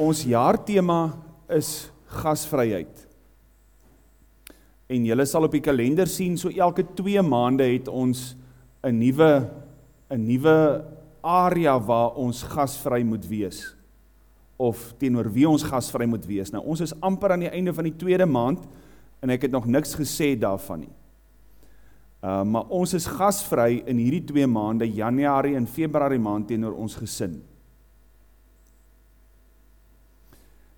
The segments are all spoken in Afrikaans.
Ons jaartema is gasvryheid. En julle sal op die kalender sien so elke 2 maande het ons 'n nuwe 'n nuwe area waar ons gasvry moet wees of teenoor wie ons gasvry moet wees. Nou ons is amper aan die einde van die tweede maand en ek het nog niks gesê daarvan nie. Uh maar ons is gasvry in hierdie 2 maande, Januarie en Februarie maand teenoor ons gesin.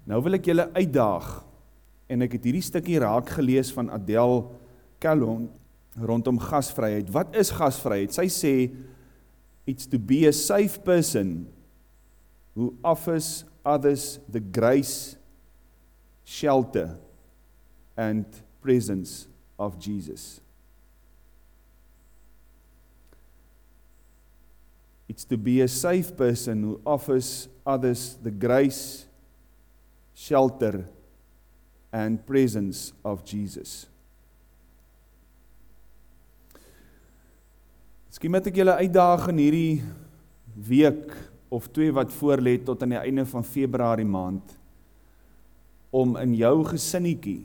Nou wil ek julle uitdaag en ek het hierdie stukkie raak gelees van Adele Callon rondom gasvryheid. Wat is gasvryheid? Sy sê it's to be a safe person who offers others the grace, shelter and presence of Jesus. It's to be a safe person who offers others the grace, shelter and presence of Jesus. Miskien moet ek julle uitdaag in hierdie week of twee wat voorlê tot aan die einde van Februarie maand om in jou gesinnetjie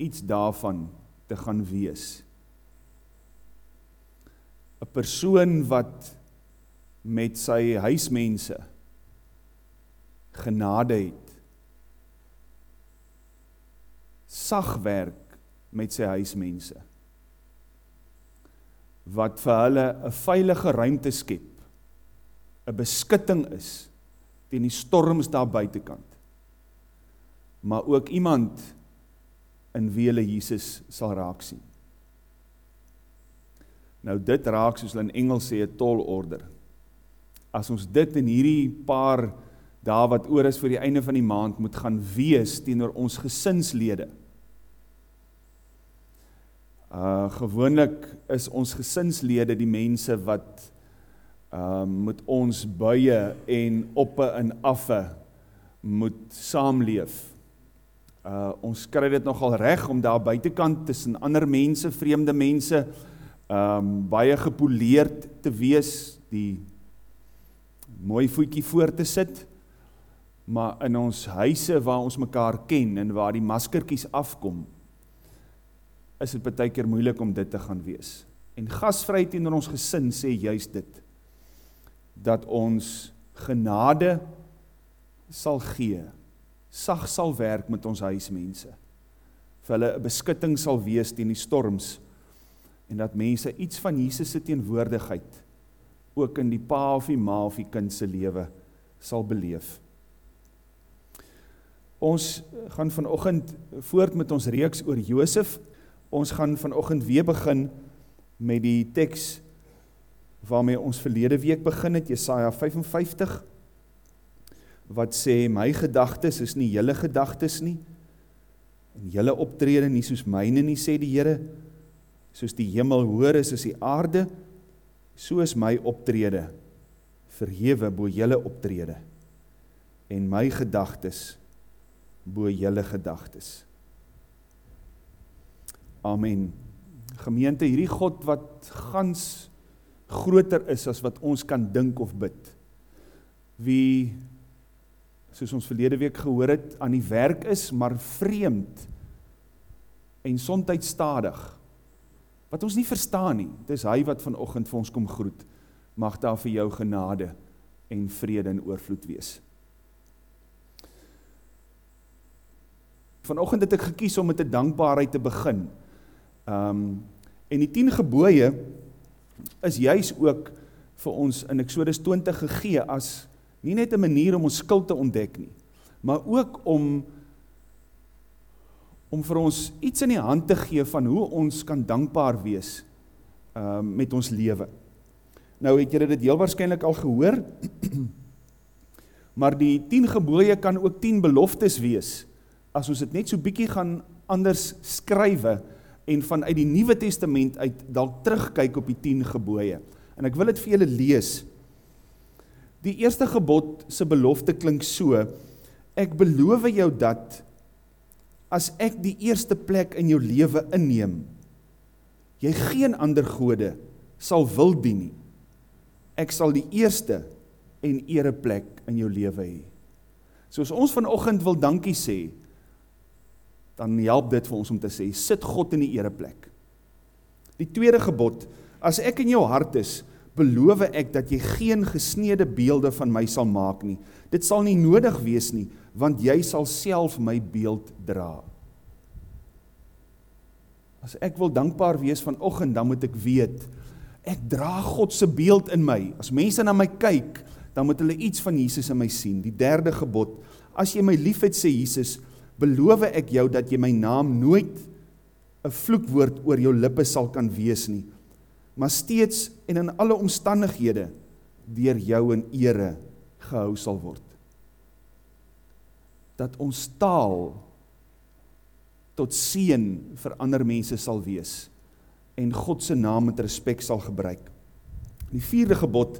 iets daarvan te gaan wees. 'n Persoon wat met sy huismense genade het. Sag werk met sy huismense. Wat vir hulle 'n veilige ruimte skep. 'n Beskutting is teen die storms daar buitekant. Maar ook iemand in wie hulle Jesus sal raak sien. Nou dit raak soos hulle in Engels sê 'n tall order. As ons dit in hierdie paar daar wat oor is vir die einde van die maand moet gaan wees teenoor ons gesinslede. Uh gewoonlik is ons gesinslede die mense wat uh moet ons buie en oppe en affe moet saamleef. Uh ons kry dit nogal reg om daar buitekant tussen ander mense, vreemde mense, um baie gepoleerd te wees, die mooi voetjie voor te sit maar in ons huise waar ons mekaar ken en waar die maskertjies afkom, is dit baie keer moeilik om dit te gaan wees. En gasvryheid teenoor ons gesin sê juist dit dat ons genade sal gee, sag sal werk met ons huismense. vir hulle 'n beskutting sal wees teen die storms en dat mense iets van Jesus se teenwoordigheid ook in die pa of die ma of die kind se lewe sal beleef. Ons gaan vanoggend voort met ons reeks oor Josef. Ons gaan vanoggend weer begin met die teks waarmee ons verlede week begin het, Jesaja 55 wat sê my gedagtes is nie julle gedagtes nie en julle optrede nie soos myne nie sê die Here soos die hemel hoër is as die aarde so is my optrede verhewe bo julle optrede en my gedagtes bo julle gedagtes. Amen. Gemeente, hierdie God wat gans groter is as wat ons kan dink of bid. Wie soos ons verlede week gehoor het aan die werk is, maar vreemd en sontyd stadig. Wat ons nie verstaan nie. Dis hy wat vanoggend vir ons kom groet. Mag daar vir jou genade en vrede en oorvloed wees. Vanoggend het ek gekies om met 'n dankbaarheid te begin. Um en die 10 gebooie is juis ook vir ons in Eksodus 20 gegee as nie net 'n manier om ons skuld te ontdek nie, maar ook om om vir ons iets in die hand te gee van hoe ons kan dankbaar wees um met ons lewe. Nou het julle dit heel waarskynlik al gehoor. maar die 10 gebooie kan ook 10 beloftes wees as ons dit net so bietjie gaan anders skrywe en vanuit die Nuwe Testament uit dalk terugkyk op die 10 gebooie. En ek wil dit vir julle lees. Die eerste gebod se belofte klink so: Ek beloof jou dat as ek die eerste plek in jou lewe inneem, jy geen ander gode sal wil dien nie. Ek sal die eerste en ereplek in jou lewe hê. So as ons vanoggend wil dankie sê, dan help dit vir ons om te sê sit God in die ereplek. Die tweede gebod, as ek in jou hart is, beloof ek dat jy geen gesneede beelde van my sal maak nie. Dit sal nie nodig wees nie, want jy sal self my beeld dra. As ek wil dankbaar wees vanoggend, dan moet ek weet ek dra God se beeld in my. As mense na my kyk, dan moet hulle iets van Jesus in my sien. Die derde gebod: As jy my liefhet, sê Jesus, beloof ek jou dat jy my naam nooit 'n vloekwoord oor jou lippe sal kan wees nie, maar steeds en in alle omstandighede deur jou in ere gehou sal word. Dat ons taal tot seën vir ander mense sal wees en God se naam met respek sal gebruik. Die vierde gebod,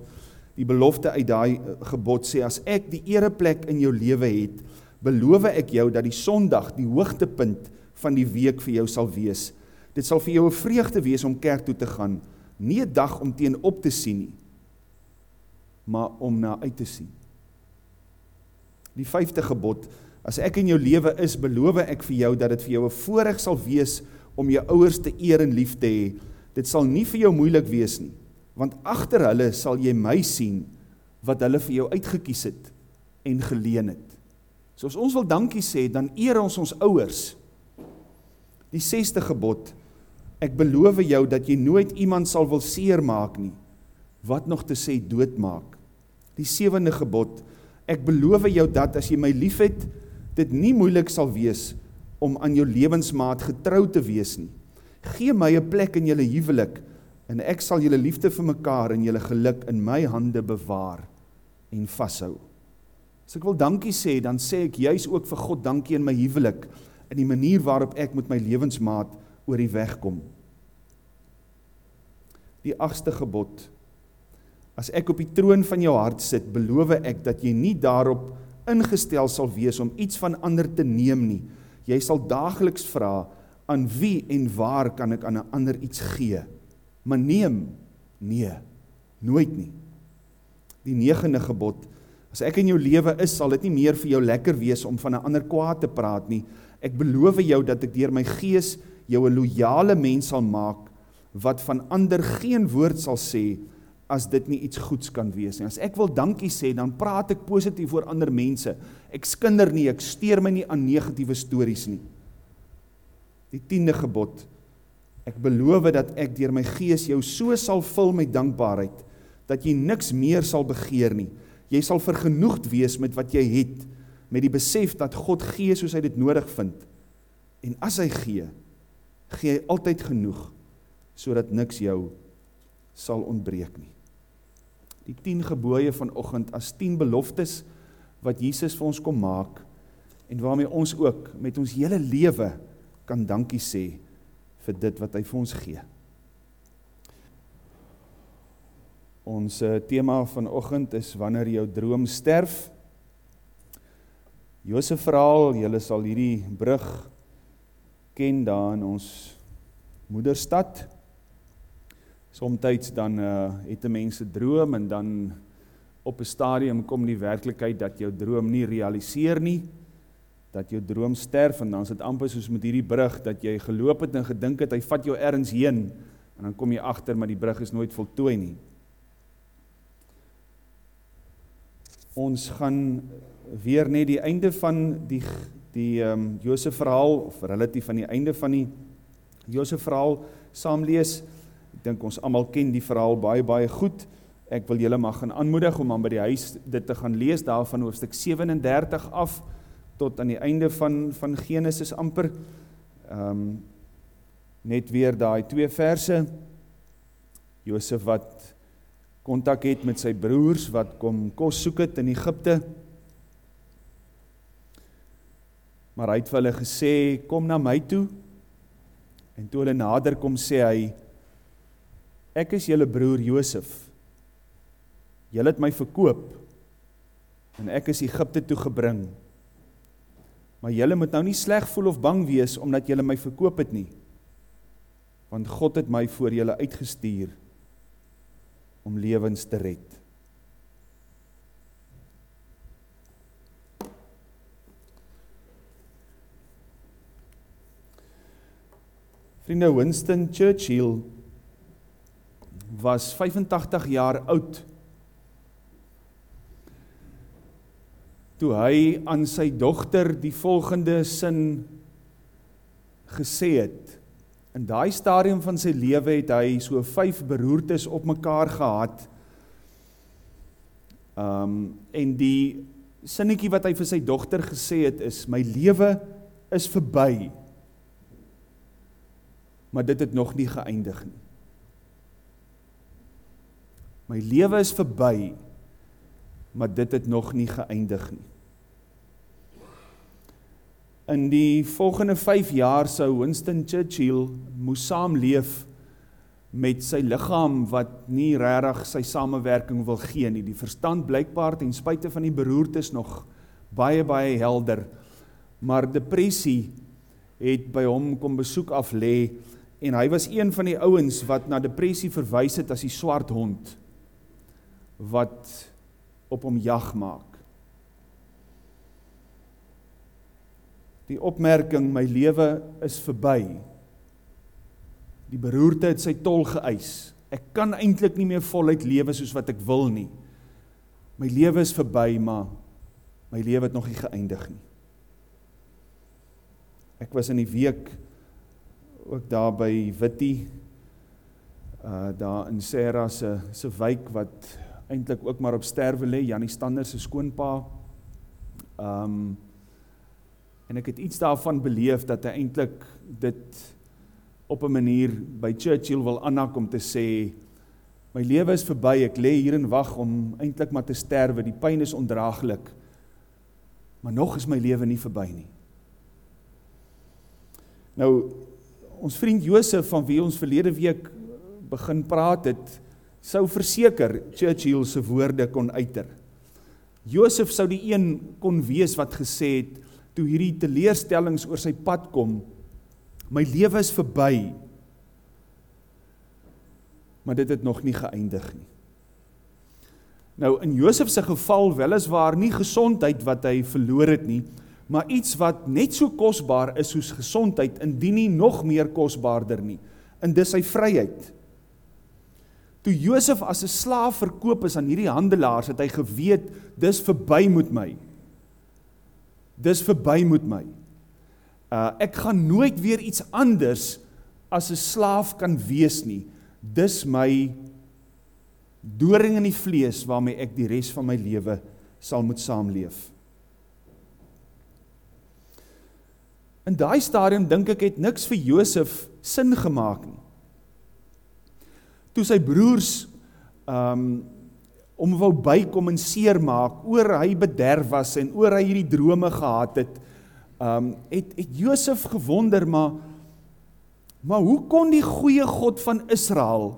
die belofte uit daai eh, gebod sê as ek die ereplek in jou lewe het, beloof ek jou dat die Sondag die hoogtepunt van die week vir jou sal wees. Dit sal vir jou 'n vreugde wees om kerk toe te gaan, nie 'n dag om teenoop te sien nie, maar om na uit te sien. Die vyfde gebod, as ek in jou lewe is, beloof ek vir jou dat dit vir jou 'n voorreg sal wees om jou ouers te eer en lief te hê. Dit sal nie vir jou moeilik wees nie, want agter hulle sal jy my sien wat hulle vir jou uitgekies het en geleen het. So as ons wil dankie sê, dan eer ons ons ouers. Die 6ste gebod: Ek beloof jou dat jy nooit iemand sal wil seermaak nie, wat nog te sê doodmaak. Die 7de gebod: Ek beloof jou dat as jy my liefhet, dit nie moeilik sal wees om aan jou lewensmaat getrou te wees nie. Gee my 'n plek in julle huwelik en ek sal julle liefde vir mekaar en julle geluk in my hande bewaar en vashou. As ek wil dankie sê, dan sê ek juis ook vir God dankie in my huwelik in die manier waarop ek met my lewensmaat oor die weg kom. Die 8ste gebod. As ek op die troon van jou hart sit, beloof ek dat jy nie daarop ingestel sal wees om iets van ander te neem nie. Jy sal daagliks vra aan wie en waar kan ek aan 'n ander iets gee? Maar neem nee, nooit nie. Die 9de gebod As ek in jou lewe is, sal dit nie meer vir jou lekker wees om van 'n ander kwaad te praat nie. Ek beloof jou dat ek deur my gees jou 'n loyale mens sal maak wat van ander geen woord sal sê as dit nie iets goeds kan wees nie. As ek wil dankie sê, dan praat ek positief oor ander mense. Ek skinder nie, ek steur my nie aan negatiewe stories nie. Die 10de gebod. Ek beloof dat ek deur my gees jou so sal vul met dankbaarheid dat jy niks meer sal begeer nie Jy sal vergenoegd wees met wat jy het, met die besef dat God gee soos hy dit nodig vind. En as hy gee, gee hy altyd genoeg sodat niks jou sal ontbreek nie. Die 10 gebooie vanoggend as 10 beloftes wat Jesus vir ons kom maak en waarmee ons ook met ons hele lewe kan dankie sê vir dit wat hy vir ons gee. Ons uh, tema vanoggend is wanneer jou droom sterf. Josef verhaal, julle sal hierdie brug ken daar in ons moederstad. Somstyds dan uh, het 'n mens 'n droom en dan op 'n stadium kom die werklikheid dat jou droom nie realiseer nie dat jou droom sterf en dan is dit amper soos met hierdie brug dat jy geloop het en gedink het hy vat jou ergens heen en dan kom jy agter maar die brug is nooit voltooi nie. Ons gaan weer net die einde van die die ehm um, Josef verhaal of relatief aan die einde van die Josef verhaal saam lees. Ek dink ons almal ken die verhaal baie baie goed. Ek wil julle mag gaan aanmoedig om aan by die huis dit te gaan lees daarvan hoofstuk 37 af tot aan die einde van van Genesis amper. Ehm um, net weer daai twee verse. Josef wat kontak het met sy broers wat kom kos soek het in Egipte. Maar hy het vir hulle gesê, "Kom na my toe." En toe hulle nader kom, sê hy, "Ek is julle broer Josef. Julle het my verkoop en ek is Egipte toe gebring. Maar julle moet nou nie sleg voel of bang wees omdat julle my verkoop het nie. Want God het my voor julle uitgestuur." om lewens te red. Vriende Winston Churchill was 85 jaar oud toe hy aan sy dogter die volgende sin gesê het In daai stadium van sy lewe het hy so 5 beroertes op mekaar gehad. Um en die sinnetjie wat hy vir sy dogter gesê het is my lewe is verby. Maar dit het nog nie geëindig nie. My lewe is verby, maar dit het nog nie geëindig nie. In die volgende 5 jaar sou Winston Churchill moes saamleef met sy liggaam wat nie regtig sy samewerking wil gee nie. Die verstand blykbaar ten spyte van die beroertes nog baie baie helder. Maar depressie het by hom kom besoek af lê en hy was een van die ouens wat na depressie verwys het as die swart hond wat op hom jag maak. Die opmerking my lewe is verby. Die beroerte het sy tol geëis. Ek kan eintlik nie meer voluit lewe soos wat ek wil nie. My lewe is verby, maar my lewe het nog nie geëindig nie. Ek was in die week ook daar by Witty uh daar in Serra se se wijk wat eintlik ook maar op sterwe lê, Janie Stander se skoonpa. Um en ek het iets daarvan beleef dat hy eintlik dit op 'n manier by Churchill wil aanhak om te sê my lewe is verby, ek lê hier en wag om eintlik maar te sterwe. Die pyn is ondraaglik. Maar nog is my lewe nie verby nie. Nou ons vriend Josef van wie ons verlede week begin praat het, sou verseker Churchill se woorde kon uiter. Josef sou die een kon wees wat gesê het toe hierdie teleurstellings oor sy pad kom, my lewe is verby. Maar dit het nog nie geëindig nie. Nou in Josef se geval weliswaar nie gesondheid wat hy verloor het nie, maar iets wat net so kosbaar is soos gesondheid, indien nie nog meer kosbaarder nie, en dis sy vryheid. Toe Josef as 'n slaaf verkoop is aan hierdie handelaars, het hy geweet dis verby met my. Dis verby met my. Uh ek gaan nooit weer iets anders as 'n slaaf kan wees nie. Dis my doring in die vlees waarmee ek die res van my lewe sal moet saamleef. In daai stadium dink ek het niks vir Josef sin gemaak nie. Toe sy broers um om wou bykom en seermaak oor hy bederf was en oor hy hierdie drome gehad het, um het het Josef gewonder maar maar hoe kon die goeie God van Israel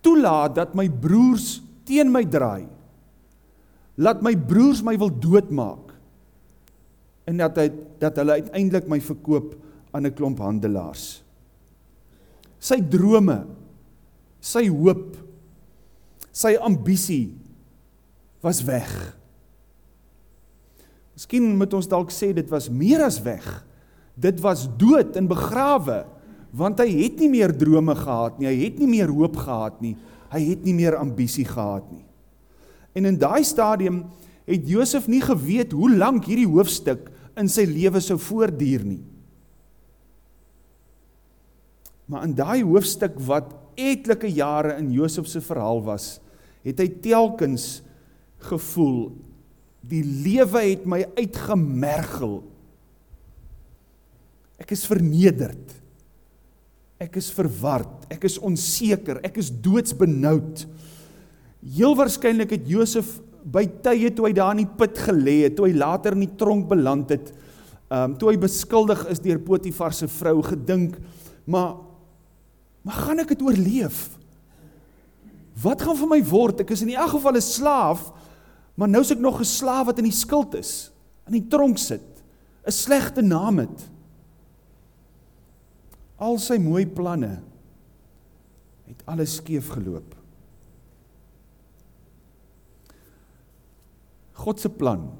toelaat dat my broers teen my draai? Laat my broers my wil doodmaak en dat hy dat hulle uiteindelik my verkoop aan 'n klomp handelaars. Sy drome, sy hoop, sy ambisie was weg. Miskien moet ons dalk sê dit was meer as weg. Dit was dood en begrawe want hy het nie meer drome gehad nie, hy het nie meer hoop gehad nie, hy het nie meer ambisie gehad nie. En in daai stadium het Josef nie geweet hoe lank hierdie hoofstuk in sy lewe sou voortduur nie. Maar in daai hoofstuk wat etlike jare in Josef se verhaal was, het hy telkens gevoel die lewe het my uitgemergel. Ek is vernederd. Ek is verward, ek is onseker, ek is doodsbenoud. Heel waarskynlik het Josef by tye toe hy daar in die put gelê het, toe hy later in die tronk beland het, ehm um, toe hy beskuldig is deur Potifar se vrou gedink, maar maar gaan ek dit oorleef? Wat gaan van my word? Ek is in elk geval 'n slaaf, maar nou is ek nog 'n slaaf wat in die skuld is, in die tronk sit, 'n slegte naam het. Al sy mooi planne het alles skeef geloop. God se plan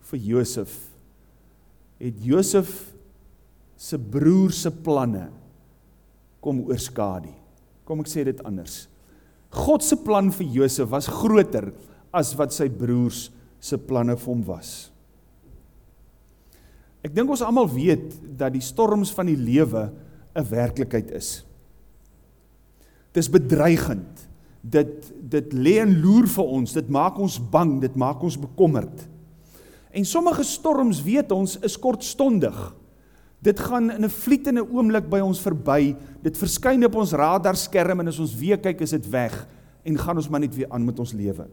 vir Josef het Josef se broer se planne kom oorskadu. Kom ek sê dit anders. God se plan vir Josef was groter as wat sy broers se planne vir hom was. Ek dink ons almal weet dat die storms van die lewe 'n werklikheid is. Dis bedreigend. Dit dit lê en loer vir ons. Dit maak ons bang, dit maak ons bekommerd. En sommige storms, weet ons, is kortstondig. Dit gaan in 'n vlietende oomblik by ons verby. Dit verskyn op ons radarskerm en as ons weer kyk, is dit weg en gaan ons maar net weer aan met ons lewe.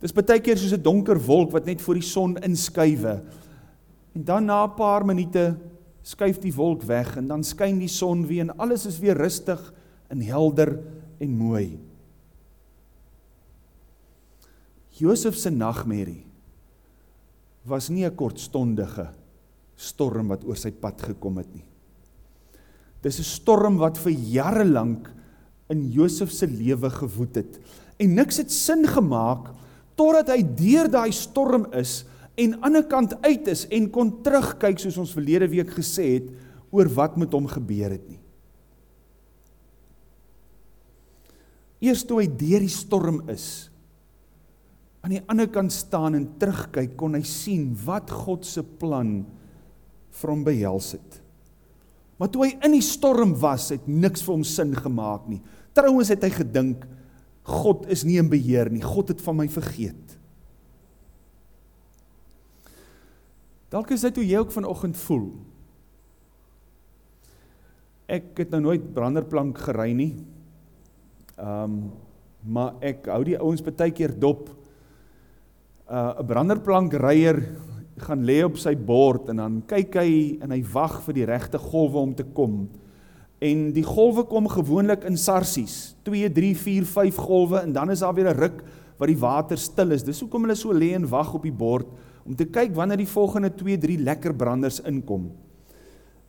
Dis baie keer soos 'n donker wolk wat net voor die son inskuiwe. En dan na 'n paar minute skuif die wolk weg en dan skyn die son weer en alles is weer rustig en helder en mooi. Josef se nagmerrie was nie 'n kortstondige storm wat oor sy pad gekom het nie. Dis 'n storm wat vir jare lank in Josef se lewe gewoed het en niks het sin gemaak totdat hy deur daai storm is en aan die ander kant uit is en kon terugkyk soos ons verlede week gesê het oor wat met hom gebeur het nie. Eers toe hy deur die storm is aan die ander kant staan en terugkyk kon hy sien wat God se plan vir hom behels het. Maar toe hy in die storm was, het niks vir hom sin gemaak nie. Trouwens het hy gedink God is nie in beheer nie. God het van my vergeet. Dalk is dit hoe jy ook vanoggend voel. Ek het nou nooit branderplank gery nie. Um, maar ek hou die ouens baie keer dop. Uh 'n branderplank ryer gaan lê op sy bord en dan kyk hy en hy wag vir die regte golwe om te kom. En die golwe kom gewoonlik in sarsies, 2, 3, 4, 5 golwe en dan is daar weer 'n ruk wat die water stil is. Dis hoekom hulle so lê en wag op die bord om te kyk wanneer die volgende 2, 3 lekker branders inkom.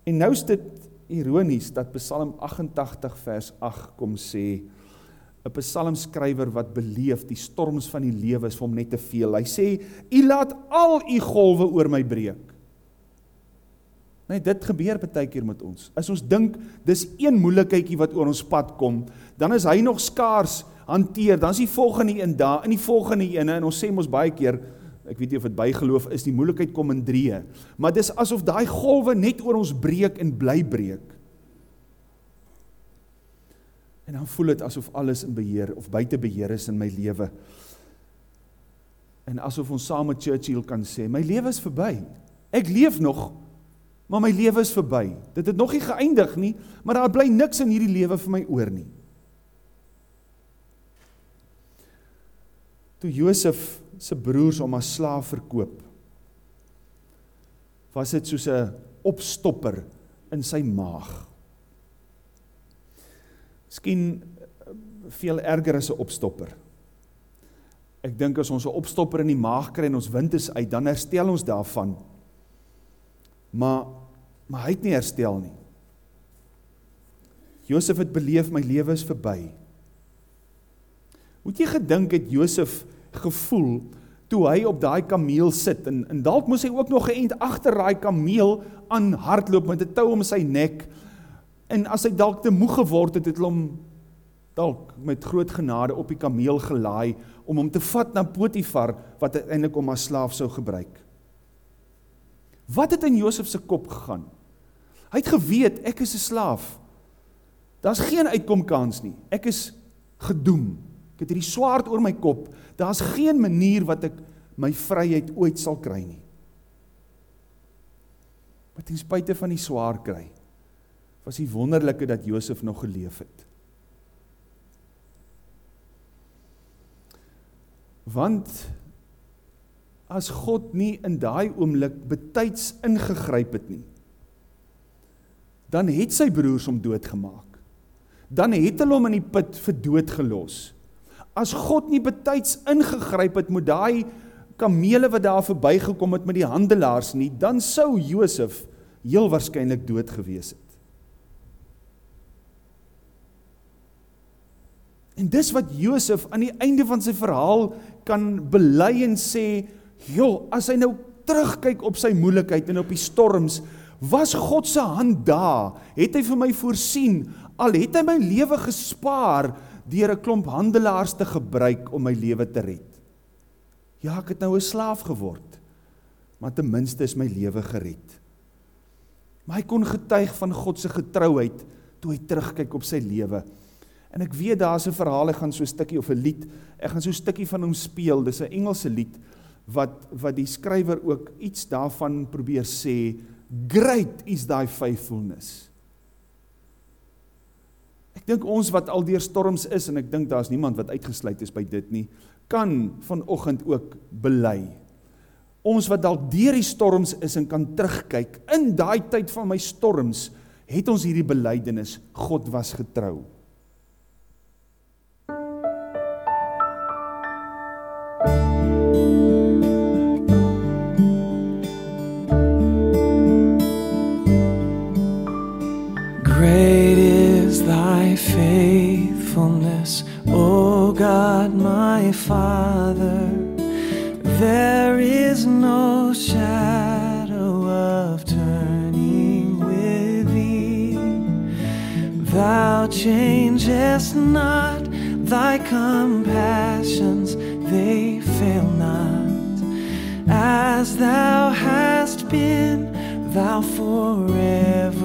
En nou is dit ironies dat Psalm 88 vers 8 kom sê 'n psalmskrywer wat beleef die storms van die lewe is vir hom net te veel. Hy sê: "U laat al u golwe oor my breek." Nee, dit gebeur baie keer met ons. As ons dink dis een moeilikheidjie wat oor ons pad kom, dan is hy nog skaars hanteer. Dan is die volgende een daar, in die volgende een en ons sê mos baie keer Ek weet nie of dit bygeloof is, die moeilikheid kom in drieë. Maar dis asof daai golwe net oor ons breek en bly breek. En dan voel dit asof alles in beheer of buite beheer is in my lewe. En asof ons saam met Churchill kan sê, my lewe is verby. Ek leef nog, maar my lewe is verby. Dit het nog nie geëindig nie, maar daar bly niks in hierdie lewe vir my oor nie. Toe Josef se broers hom as slaaf verkoop, was dit soos 'n opstopper in sy maag. Miskien eh, veel erger as 'n opstopper. Ek dink as ons 'n opstopper in die maag kry en ons wind is uit, dan herstel ons daarvan. Maar maar hy het nie herstel nie. Josef het beleef my lewe is verby. Moet jy gedink het Josef gevoel toe hy op daai kameel sit en en dalk moes hy ook nog geënt agter daai kameel aan hardloop met 'n tou om sy nek En as hy dalk te moeg geword het, het hulle hom dalk met groot genade op die kameel gelaai om hom te vat na Potifar wat uiteindelik hom as slaaf sou gebruik. Wat het in Josef se kop gegaan? Hy het geweet ek is 'n slaaf. Daar's geen uitkomkans nie. Ek is gedoem. Ek het hierdie swaard oor my kop. Daar's geen manier wat ek my vryheid ooit sal kry nie. Maar ten spyte van die swaar kry, was die wonderlike dat Josef nog geleef het. Want as God nie in daai oomblik betyds ingegryp het nie, dan het sy broers hom doodgemaak. Dan het hulle hom in die put vir dood gelos. As God nie betyds ingegryp het met daai kamele wat daar verbygekom het met die handelaars nie, dan sou Josef heel waarskynlik dood gewees het. En dis wat Josef aan die einde van sy verhaal kan bely en sê, "Joh, as hy nou terugkyk op sy moeilikheid en op die storms, Was God se hand daar? Het hy vir my voorsien? Al het hy my lewe gespaar deur 'n klomp handelaars te gebruik om my lewe te red. Ja, ek het nou 'n slaaf geword. Maar ten minste is my lewe gered. Maar hy kon getuig van God se getrouheid toe hy terugkyk op sy lewe. En ek weet daar's 'n verhaal, ek gaan so 'n stukkie of 'n lied, ek gaan so 'n stukkie van hom speel. Dis 'n Engelse lied wat wat die skrywer ook iets daarvan probeer sê, great is thy faithfulness. Ek dink ons wat al deur storms is en ek dink daar's niemand wat uitgesluit is by dit nie, kan vanoggend ook bely. Ons wat dalk deur die storms is en kan terugkyk, in daai tyd van my storms, het ons hierdie belydenis, God was getrou. Faithfulness, O God my Father. There is no shadow of turning with thee. Thou changest not thy compassions, they fail not. As thou hast been, thou forever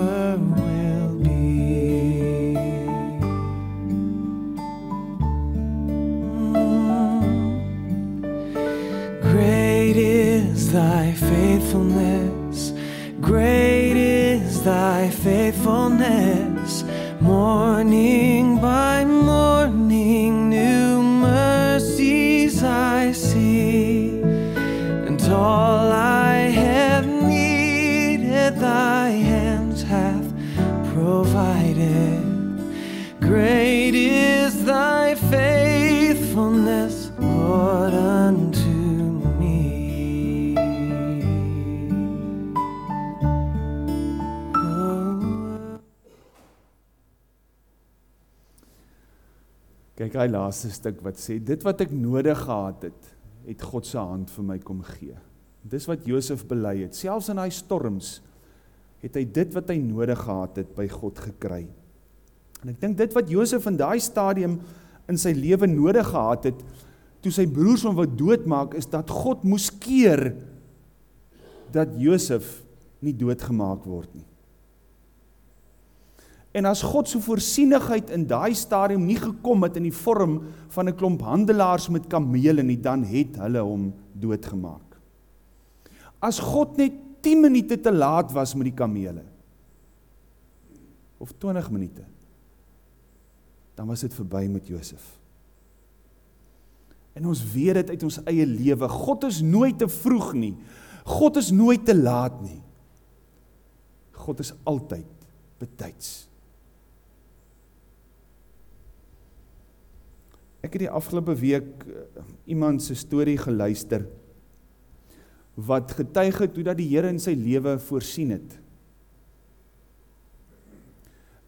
Kyk hy laaste stuk wat sê dit wat ek nodig gehad het, het God se hand vir my kom gee. Dis wat Josef bely het. Selfs in daai storms het hy dit wat hy nodig gehad het by God gekry. En ek dink dit wat Josef in daai stadium in sy lewe nodig gehad het toe sy broers hom wou doodmaak is dat God moes keer dat Josef nie doodgemaak word nie. En as God se voorsienigheid in daai stadium nie gekom het in die vorm van 'n klomp handelaars met kamele nie, dan het hulle hom doodgemaak. As God net 10 minute te laat was met die kamele of 20 minute, dan was dit verby met Josef. En ons weet dit uit ons eie lewe. God is nooit te vroeg nie. God is nooit te laat nie. God is altyd betyds. Ek het die afgelope week uh, iemand se storie geluister wat getuig het hoe dat die Here in sy lewe voorsien het.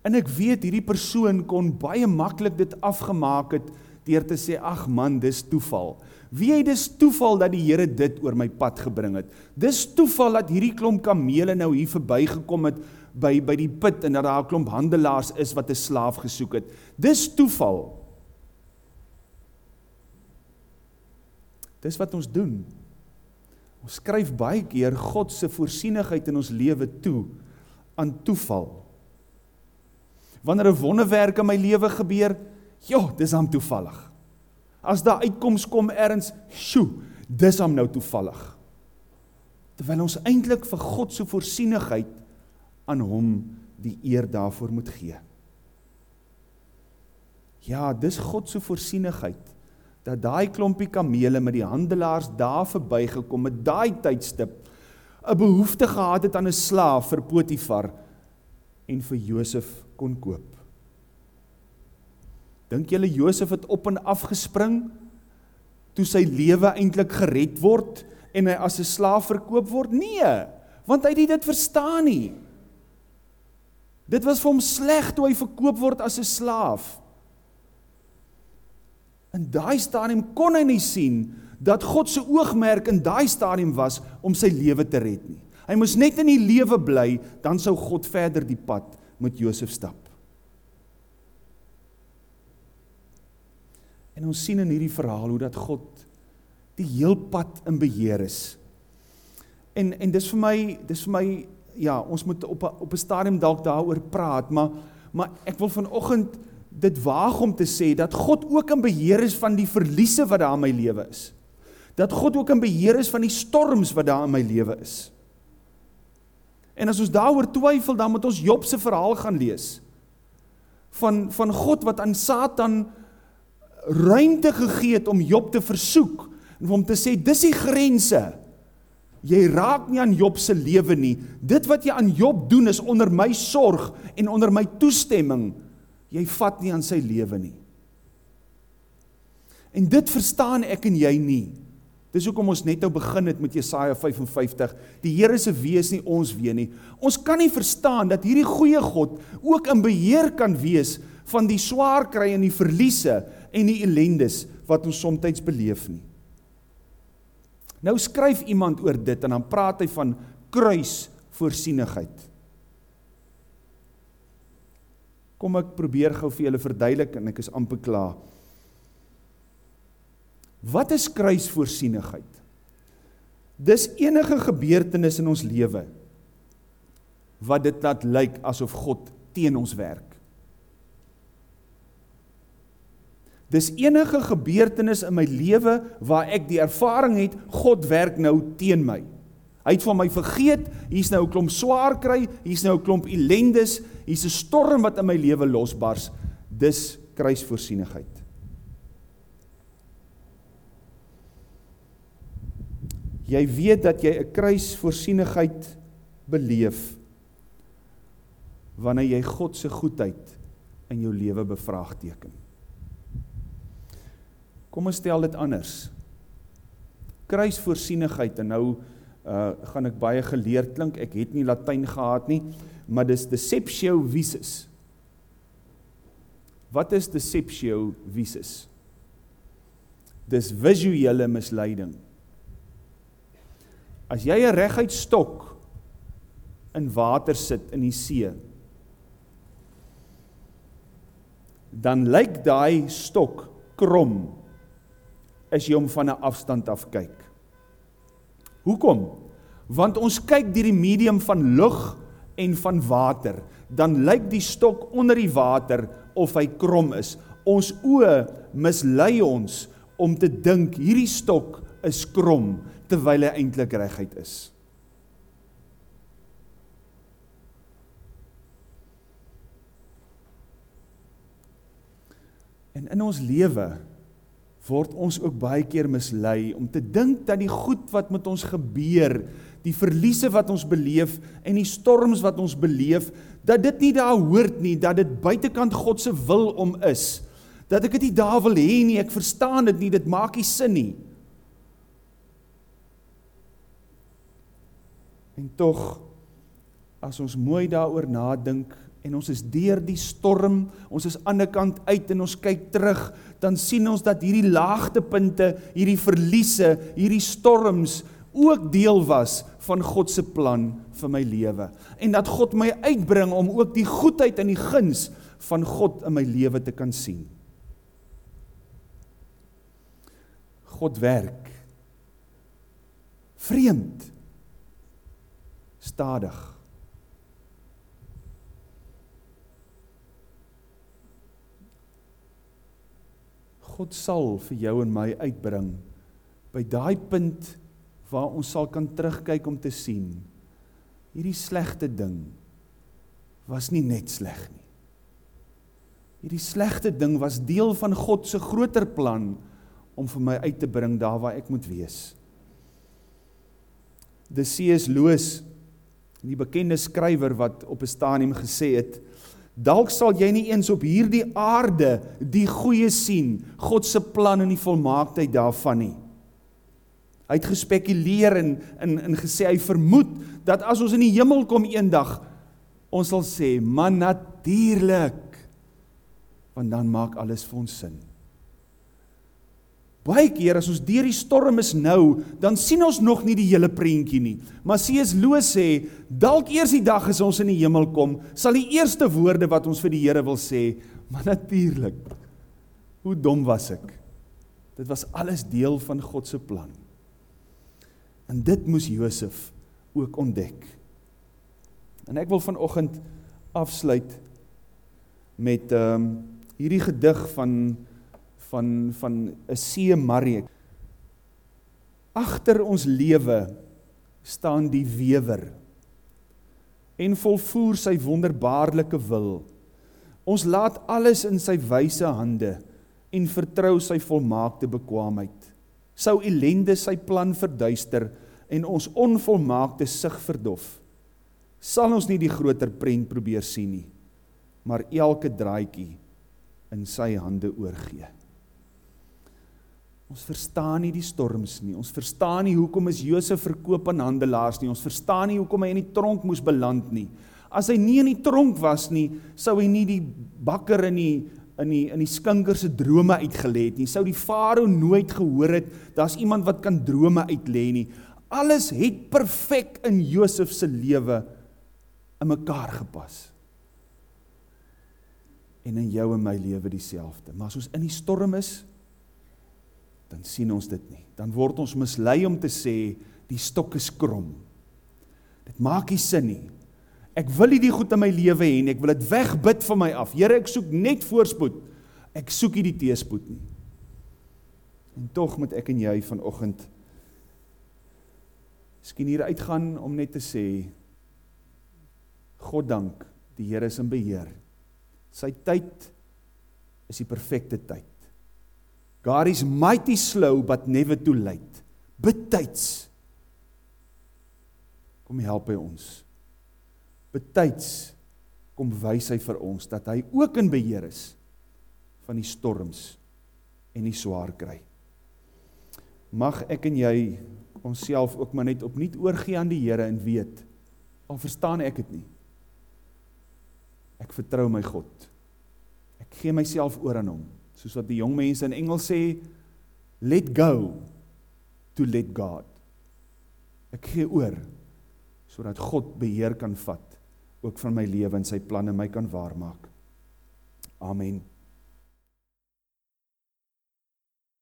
En ek weet hierdie persoon kon baie maklik dit afgemaak het deur te sê ag man, dis toeval. Wie het dis toeval dat die Here dit oor my pad gebring het? Dis toeval dat hierdie klomp kamele nou hier verbygekom het by by die put en dat daar klomp handelaars is wat 'n slaaf gesoek het. Dis toeval. Dis wat ons doen. Ons skryf baie keer God se voorsienigheid in ons lewe toe aan toeval. Wanneer 'n wonderwerk in my lewe gebeur, ja, dis aan toevallig. As daar uitkoms kom erns, sjoe, dis aan nou toevallig. Terwyl ons eintlik vir God se voorsienigheid aan hom die eer daarvoor moet gee. Ja, dis God se voorsienigheid dat daai klompie kamele met die handelaars daar verbygekom met daai tydstip 'n behoefte gehad het aan 'n slaaf vir Potifar en vir Josef kon koop. Dink julle Josef het op en af gespring toe sy lewe eintlik gered word en hy as 'n slaaf verkoop word? Nee, want hy het dit verstaan nie. Dit was vir hom sleg toe hy verkoop word as 'n slaaf. In daai stadium kon hy nie sien dat God se oogmerk in daai stadium was om sy lewe te red nie. Hy moes net in die lewe bly, dan sou God verder die pad met Josef stap. En ons sien in hierdie verhaal hoe dat God die heel pad in beheer is. En en dis vir my, dis vir my ja, ons moet op 'n op 'n stadium dalk daaroor praat, maar maar ek wil vanoggend dit waag om te sê dat God ook in beheer is van die verliese wat daar in my lewe is. Dat God ook in beheer is van die storms wat daar in my lewe is. En as ons daaroor twyfel, dan moet ons Job se verhaal gaan lees. Van van God wat aan Satan ruimte gegee het om Job te versoek en om te sê dis die grense. Jy raak nie aan Job se lewe nie. Dit wat jy aan Job doen is onder my sorg en onder my toestemming. Jy vat nie aan sy lewe nie. En dit verstaan ek en jy nie. Dis hoekom ons net nou begin het met Jesaja 55. Die Here se wees nie ons weet nie. Ons kan nie verstaan dat hierdie goeie God ook in beheer kan wees van die swaar kry en die verliese en die ellendes wat ons soms beleef nie. Nou skryf iemand oor dit en dan praat hy van kruisvoorsienigheid. Kom ek probeer gou vir julle verduidelik en ek is amper klaar. Wat is kruisvoorsienigheid? Dis enige gebeurtenis in ons lewe wat dit laat lyk asof God teen ons werk. Dis enige gebeurtenis in my lewe waar ek die ervaring het God werk nou teen my. Hy het van my vergeet, hier's nou 'n klomp swaar kry, hier's nou 'n klomp ellendes, hier's 'n storm wat in my lewe losbars. Dis kruisvoorsienigheid. Jy weet dat jy 'n kruisvoorsienigheid beleef wanneer jy God se goedheid in jou lewe bevraagteken. Kom ons stel dit anders. Kruisvoorsienigheid en nou uh gaan ek baie geleerd klink. Ek het nie Latyn gehad nie, maar dis deceptio visus. Wat is deceptio visus? Dis visuele misleiding. As jy 'n reguit stok in water sit in die see, dan lyk daai stok krom is jy om van 'n afstand af kyk. Hoekom? Want ons kyk deur die medium van lug en van water, dan lyk die stok onder die water of hy krom is. Ons oë mislei ons om te dink hierdie stok is krom terwyl hy eintlik reguit is. En in ons lewe word ons ook baie keer mislei om te dink dat die goed wat met ons gebeur, die verliese wat ons beleef en die storms wat ons beleef, dat dit nie daar hoort nie, dat dit buitekant God se wil om is. Dat ek dit nie daar wil hê nie, ek verstaan dit nie, dit maak nie sin nie. En tog as ons mooi daaroor nadink en ons is deur die storm, ons is aan die kant uit en ons kyk terug, dan sien ons dat hierdie laagtepunte, hierdie verliese, hierdie storms ook deel was van God se plan vir my lewe en dat God my uitbring om ook die goedheid en die guns van God in my lewe te kan sien. God werk vreemd stadig God sal vir jou en my uitbring by daai punt waar ons sal kan terugkyk om te sien hierdie slegte ding was nie net sleg nie. Hierdie slegte ding was deel van God se groter plan om vir my uit te bring daar waar ek moet wees. De C.S. Lewis, die bekende skrywer wat op 'n stadium gesê het Dalk sal jy nie eens op hierdie aarde die goeie sien, God se plan en die volmaaktheid daarvan nie. Hy het gespekuleer en in in gesê hy vermoed dat as ons in die hemel kom eendag, ons sal sê, "Man natuurlik." Want dan maak alles vir ons sin. Baie keer as ons deur die storm is nou, dan sien ons nog nie die hele prentjie nie. Maar C.S. Lewis sê, dalk eers die dag as ons in die hemel kom, sal die eerste woorde wat ons vir die Here wil sê, maar natuurlik. Hoe dom was ek? Dit was alles deel van God se plan. En dit moes Josef ook ontdek. En ek wil vanoggend afsluit met ehm um, hierdie gedig van van van 'n see Marie. Agter ons lewe staan die wewer en volvoer sy wonderbaarlike wil. Ons laat alles in sy wyse hande en vertrou sy volmaakte bekwaamheid. Sou ellende sy plan verduister en ons onvolmaakte sig verdof, sal ons nie die groter prent probeer sien nie, maar elke draadjie in sy hande oorgee. Ons verstaan nie die storms nie. Ons verstaan nie hoekom is Josef verkoop aan handelaars nie. Ons verstaan nie hoekom hy in die tronk moes beland nie. As hy nie in die tronk was nie, sou hy nie die bakker in die in die in die skinker se drome uitgelê het nie. Sou die farao nooit gehoor het daar's iemand wat kan drome uitlê nie. Alles het perfek in Josef se lewe in mekaar gepas. En in jou en my lewe dieselfde. Maar as ons in die storm is, dan sien ons dit nie. Dan word ons mislei om te sê die stok is krom. Dit maak nie sin nie. Ek wil nie die goed in my lewe hê nie. Ek wil dit wegbid van my af. Here, ek soek net voorspoed. Ek soek nie die teëspoed nie. En tog moet ek en jy vanoggend skien hier uitgaan om net te sê God dank, die Here is in beheer. Sy tyd is die perfekte tyd. God is mighty slow but never too late. Betyds. Kom help hy ons. Betyds kom wys hy vir ons dat hy ook in beheer is van die storms en die swaar kry. Mag ek en jy onsself ook maar net opnuut oorgee aan die Here en weet al verstaan ek dit nie. Ek vertrou my God. Ek gee myself oor aan hom soos wat die jong mense in Engels sê let go to let God. Ek gee oor sodat God beheer kan vat ook van my lewe en sy planne my kan waarmaak. Amen